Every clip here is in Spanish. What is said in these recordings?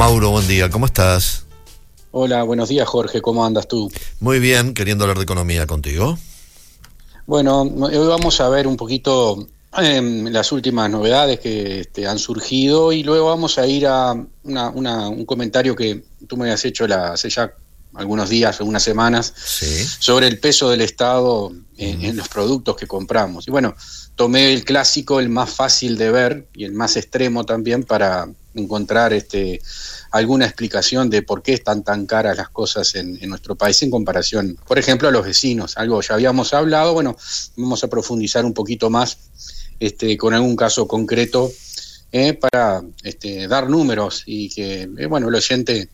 Mauro, buen día, ¿cómo estás? Hola, buenos días Jorge, ¿cómo andas tú? Muy bien, queriendo hablar de economía contigo. Bueno, hoy vamos a ver un poquito em, las últimas novedades que este, han surgido y luego vamos a ir a un comentario que tú me has hecho la, hace ya algunos días, algunas semanas, sobre el peso del Estado en, en, los productos que compramos. Y bueno, tomé el clásico, el más fácil de ver y el más extremo también para encontrar este, alguna explicación de por qué están tan caras las cosas en, nuestro país en comparación, por ejemplo, a los vecinos. Algo ya habíamos hablado, bueno, vamos a profundizar un poquito más este, con algún caso concreto eh, para este, dar números y que, eh, bueno, el oyente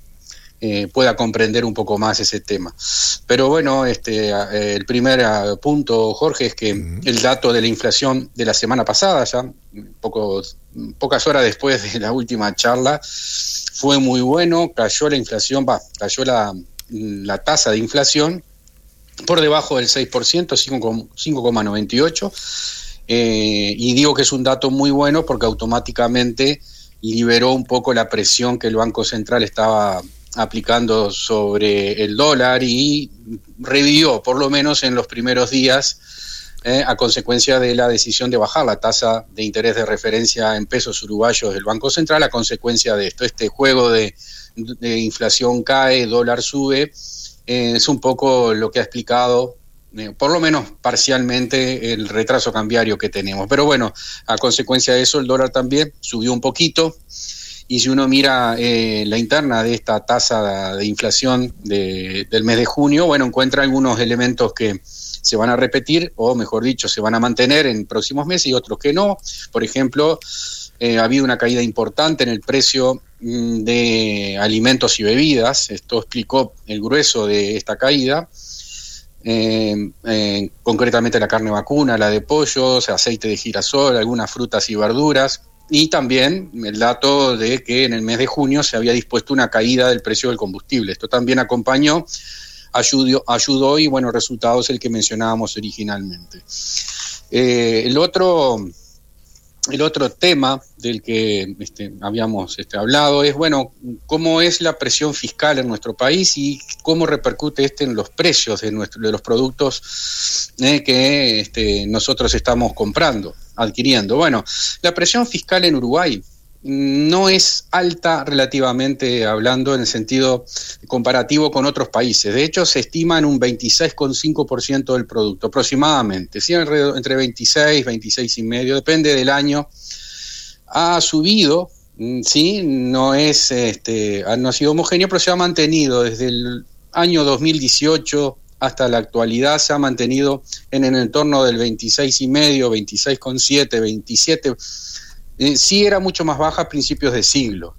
eh, pueda comprender un poco más ese tema. Pero bueno, este, el primer punto, Jorge, es que el dato de la inflación de la semana pasada, ya poco, pocas horas después de la última charla, fue muy bueno, cayó la inflación, va, cayó la, la tasa de inflación por debajo del 6%, 5,98%, eh, y digo que es un dato muy bueno porque automáticamente liberó un poco la presión que el Banco Central estaba aplicando sobre el dólar y revivió, por lo menos en los primeros días, eh, a consecuencia de la decisión de bajar la tasa de interés de referencia en pesos uruguayos del Banco Central, a consecuencia de esto. Este juego de, inflación cae, dólar sube, eh, es un poco lo que ha explicado eh, por lo menos parcialmente el retraso cambiario que tenemos. Pero bueno, a consecuencia de eso el dólar también subió un poquito, y si uno mira eh, la interna de esta tasa de inflación del mes de junio, bueno, encuentra algunos elementos que se van a repetir, o mejor dicho, se van a mantener en próximos meses y otros que no. Por ejemplo, eh, ha habido una caída importante en el precio mm, de alimentos y bebidas. Esto explicó el grueso de esta caída. Eh, concretamente la carne vacuna, la de pollos, aceite de girasol, algunas frutas y verduras y también el dato de que en el mes de junio se había dispuesto una caída del precio del combustible. Esto también acompañó, ayudó, y bueno, resultado es el que mencionábamos originalmente. Eh, el otro el otro tema del que este, habíamos este, hablado es, bueno, cómo es la presión fiscal en nuestro país y cómo repercute este en los precios de, nuestro, de los productos eh, que este, nosotros estamos comprando, adquiriendo. Bueno, la presión fiscal en Uruguay no es alta relativamente hablando en el sentido comparativo con otros países. De hecho, se estima en un 26,5% del producto aproximadamente, ¿sí? entre 26, 26 y medio, depende del año. Ha subido, mm, sí, no es este, no ha sido homogéneo, pero se ha mantenido desde el año 2018 hasta la actualidad se ha mantenido en el entorno del 26 y medio, 26,7, 27 eh, sí era mucho más baja a principios de siglo.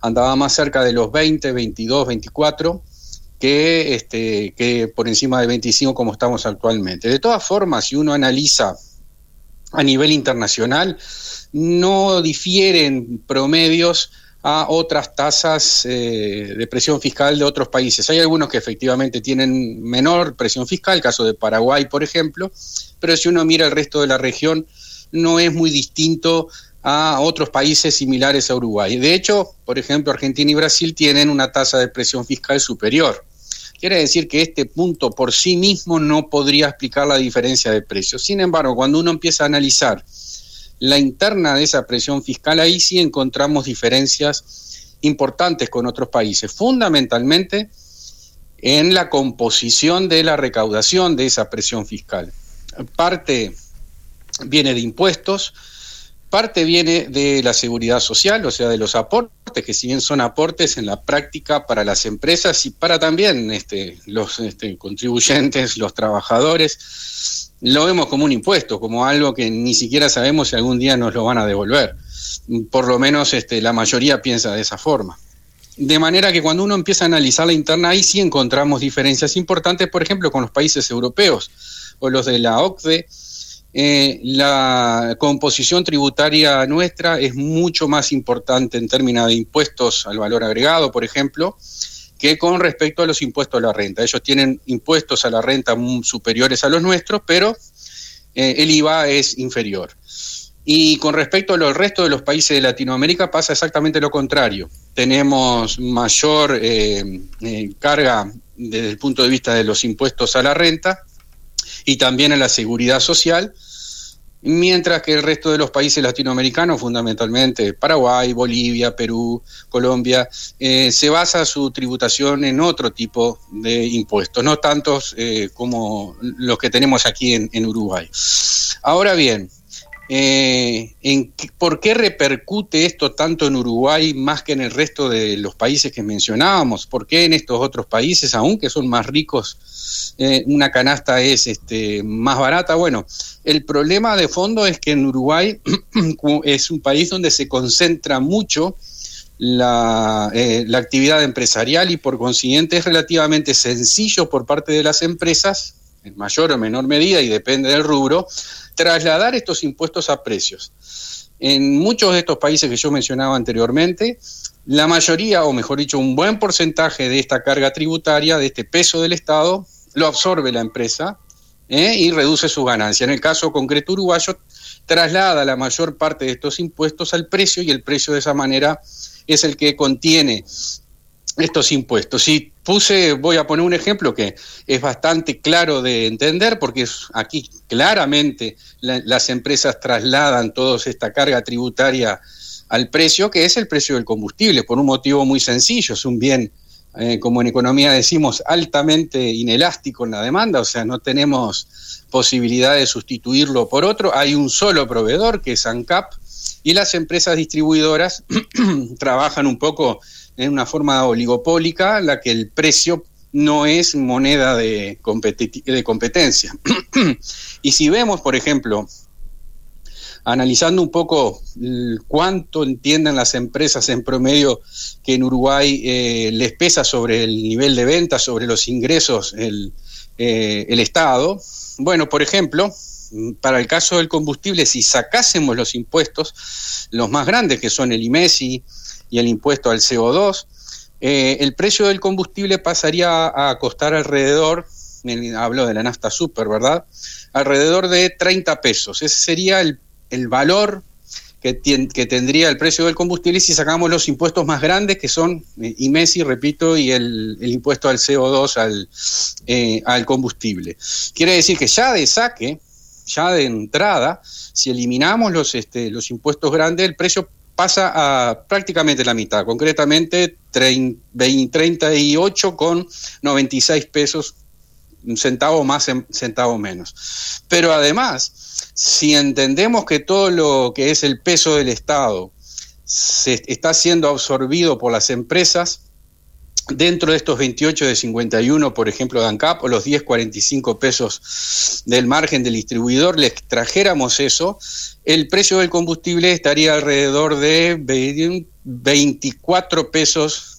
Andaba más cerca de los 20, 22, 24 que, este, que por encima de 25 como estamos actualmente. De todas formas, si uno analiza a nivel internacional, no difieren promedios a otras tasas eh, de presión fiscal de otros países. Hay algunos que efectivamente tienen menor presión fiscal, el caso de Paraguay, por ejemplo, pero si uno mira el resto de la región, no es muy distinto a otros países similares a Uruguay. De hecho, por ejemplo, Argentina y Brasil tienen una tasa de presión fiscal superior. Quiere decir que este punto por sí mismo no podría explicar la diferencia de precios. Sin embargo, cuando uno empieza a analizar la interna de esa presión fiscal, ahí sí encontramos diferencias importantes con otros países, fundamentalmente en la composición de la recaudación de esa presión fiscal. Parte viene de impuestos, Parte viene de la seguridad social, o sea, de los aportes, que si bien son aportes en la práctica para las empresas y para también este, los este, contribuyentes, los trabajadores, lo vemos como un impuesto, como algo que ni siquiera sabemos si algún día nos lo van a devolver. Por lo menos este, la mayoría piensa de esa forma. De manera que cuando uno empieza a analizar la interna, ahí sí encontramos diferencias importantes, por ejemplo, con los países europeos o los de la OCDE. Eh, la composición tributaria nuestra es mucho más importante en términos de impuestos al valor agregado, por ejemplo, que con respecto a los impuestos a la renta. Ellos tienen impuestos a la renta superiores a los nuestros, pero eh, el IVA es inferior. Y con respecto a los resto de los países de Latinoamérica pasa exactamente lo contrario. Tenemos mayor eh, carga desde el punto de vista de los impuestos a la renta y también a la seguridad social, mientras que el resto de los países latinoamericanos, fundamentalmente Paraguay, Bolivia, Perú, Colombia, eh, se basa su tributación en otro tipo de impuestos, no tantos eh, como los que tenemos aquí en, Uruguay. Ahora bien, eh, ¿por qué repercute esto tanto en Uruguay más que en el resto de los países que mencionábamos? ¿Por qué en estos otros países, aunque son más ricos, eh, una canasta es este, más barata. Bueno, el problema de fondo es que en Uruguay es un país donde se concentra mucho eh, la, actividad empresarial y por consiguiente es relativamente sencillo por parte de las empresas, en mayor o menor medida y depende del rubro, trasladar estos impuestos a precios. En muchos de estos países que yo mencionaba anteriormente, la mayoría, o mejor dicho, un buen porcentaje de esta carga tributaria, de este peso del Estado, lo absorbe la empresa ¿eh? y reduce su ganancia. En el caso concreto uruguayo, traslada la mayor parte de estos impuestos al precio y el precio de esa manera es el que contiene estos impuestos. Si puse, voy a poner un ejemplo que es bastante claro de entender, porque aquí claramente las empresas trasladan toda esta carga tributaria al precio, que es el precio del combustible, por un motivo muy sencillo, es un bien eh, como en economía decimos, altamente inelástico en la demanda, o sea, no tenemos posibilidad de sustituirlo por otro. Hay un solo proveedor, que es ANCAP, y las empresas distribuidoras trabajan un poco en una forma oligopólica, la que el precio no es moneda de, de competencia. y si vemos, por ejemplo, analizando un poco cuánto entienden las empresas en promedio que en Uruguay eh, les pesa sobre el nivel de venta, sobre los ingresos el, eh, el Estado. Bueno, por ejemplo, para el caso del combustible, si sacásemos los impuestos, los más grandes que son el IMESI y el impuesto al CO2, eh, el precio del combustible pasaría a costar alrededor, hablo de la nafta super, ¿verdad? Alrededor de 30 pesos. Ese sería el el valor que, que, tendría el precio del combustible si sacamos los impuestos más grandes, que son eh, IMESI, repito, y el, impuesto al CO2, al, eh, al combustible. Quiere decir que ya de saque, ya de entrada, si eliminamos los, este, los impuestos grandes, el precio pasa a prácticamente la mitad, concretamente 38,96 pesos, un centavo más, centavo menos. Pero además, si entendemos que todo lo que es el peso del Estado se está siendo absorbido por las empresas, dentro de estos 28 de 51, por ejemplo, de ANCAP, o los 10,45 pesos del margen del distribuidor, le extrajéramos eso, el precio del combustible estaría alrededor de 24 pesos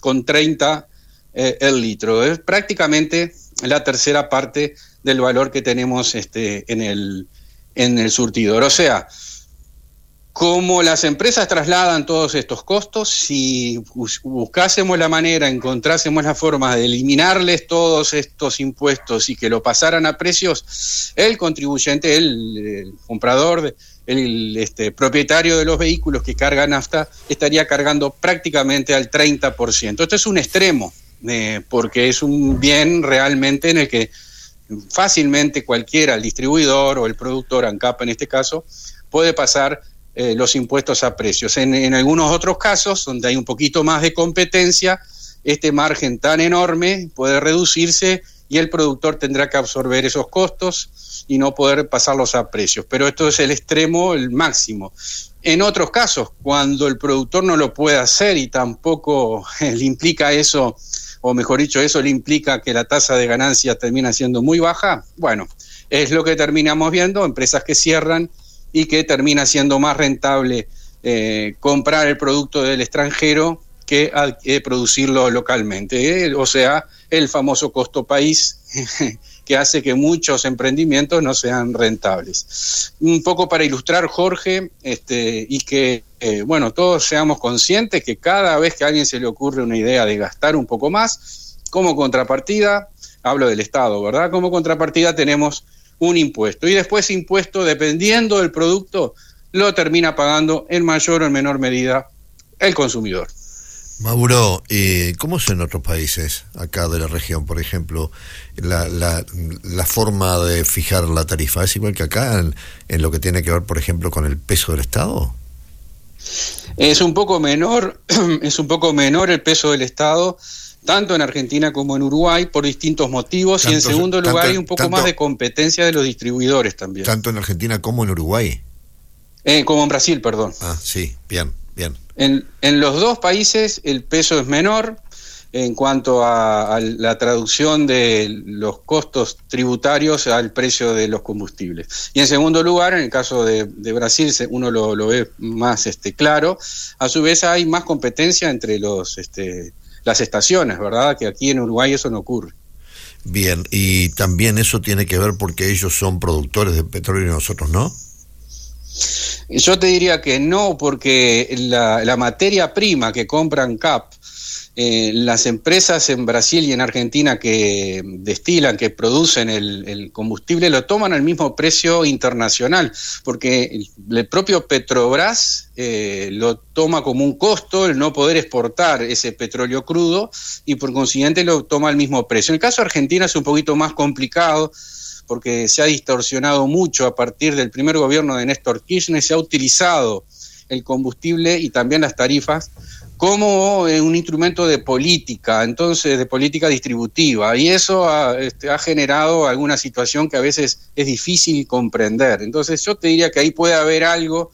con 30 eh, el litro. Es prácticamente la tercera parte del valor que tenemos este, en, el, en el surtidor. O sea, como las empresas trasladan todos estos costos, si buscásemos la manera, encontrásemos la forma de eliminarles todos estos impuestos y que lo pasaran a precios, el contribuyente, el, comprador, el este, propietario de los vehículos que cargan nafta, estaría cargando prácticamente al 30%. Esto es un extremo, eh, porque es un bien realmente en el que fácilmente cualquiera, el distribuidor o el productor, ANCAP en este caso, puede pasar eh, los impuestos a precios. En, algunos otros casos, donde hay un poquito más de competencia, este margen tan enorme puede reducirse y el productor tendrá que absorber esos costos y no poder pasarlos a precios. Pero esto es el extremo, el máximo. En otros casos, cuando el productor no lo puede hacer y tampoco le implica eso o mejor dicho, eso le implica que la tasa de ganancia termina siendo muy baja, bueno, es lo que terminamos viendo, empresas que cierran y que termina siendo más rentable eh, comprar el producto del extranjero que producirlo localmente. ¿eh? O sea, el famoso costo país que hace que muchos emprendimientos no sean rentables. Un poco para ilustrar, Jorge, este, y que, eh, bueno, todos seamos conscientes que cada vez que a alguien se le ocurre una idea de gastar un poco más, como contrapartida, hablo del Estado, ¿verdad? Como contrapartida tenemos un impuesto. Y después impuesto, dependiendo del producto, lo termina pagando en mayor o en menor medida el consumidor. Mauro, eh, ¿cómo es en otros países, acá de la región, por ejemplo, la, la, forma de fijar la tarifa? ¿Es igual que acá en, en, lo que tiene que ver, por ejemplo, con el peso del Estado? Es un poco menor, es un poco menor el peso del Estado, tanto en Argentina como en Uruguay, por distintos motivos, y en segundo lugar hay un poco más de competencia de los distribuidores también. Tanto en Argentina como en Uruguay. Eh, como en Brasil, perdón. Ah, sí, bien, bien. En, en los dos países el peso es menor, en cuanto a, la traducción de los costos tributarios al precio de los combustibles. Y en segundo lugar, en el caso de, Brasil, uno lo, ve más este, claro, a su vez hay más competencia entre los, este, las estaciones, ¿verdad? Que aquí en Uruguay eso no ocurre. Bien, y también eso tiene que ver porque ellos son productores de petróleo y nosotros no. Yo te diría que no, porque la, la materia prima que compran CAP eh, las empresas en Brasil y en Argentina que destilan, que producen el, combustible, lo toman al mismo precio internacional, porque el, propio Petrobras eh, lo toma como un costo el no poder exportar ese petróleo crudo y por consiguiente lo toma al mismo precio. En el caso de Argentina es un poquito más complicado porque se ha distorsionado mucho a partir del primer gobierno de Néstor Kirchner, se ha utilizado el combustible y también las tarifas como eh, un instrumento de política, entonces de política distributiva, y eso ha, este, ha, generado alguna situación que a veces es difícil comprender. Entonces yo te diría que ahí puede haber algo,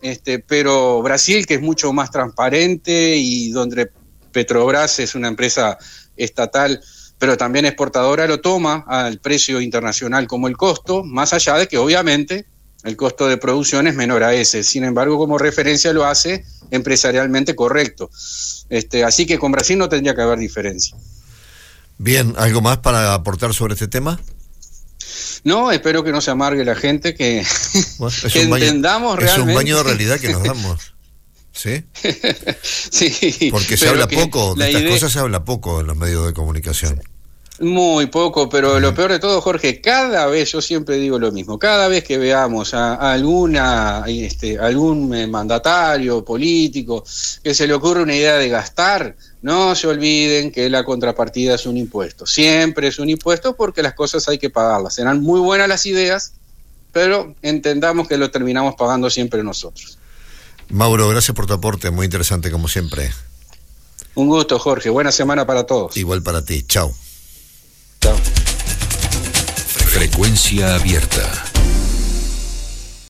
este, pero Brasil, que es mucho más transparente y donde Petrobras es una empresa estatal, pero también exportadora, lo toma al precio internacional como el costo, más allá de que obviamente el costo de producción es menor a ese. Sin embargo, como referencia lo hace empresarialmente correcto. Este, así que con Brasil no tendría que haber diferencia. Bien, ¿algo más para aportar sobre este tema? No, espero que no se amargue la gente, que, entendamos realmente. Es un baño de realidad que nos damos. ¿Sí? sí. Porque se habla poco, de estas cosas se habla poco en los medios de comunicación. Muy poco, pero lo peor de todo, Jorge, cada vez, yo siempre digo lo mismo, cada vez que veamos a, alguna, este, algún eh, mandatario político que se le ocurre una idea de gastar, no se olviden que la contrapartida es un impuesto. Siempre es un impuesto porque las cosas hay que pagarlas. Serán muy buenas las ideas, pero entendamos que lo terminamos pagando siempre nosotros. Mauro, gracias por tu aporte, muy interesante como siempre. Un gusto, Jorge. Buena semana para todos. Igual para ti. Chao. Frecuencia abierta.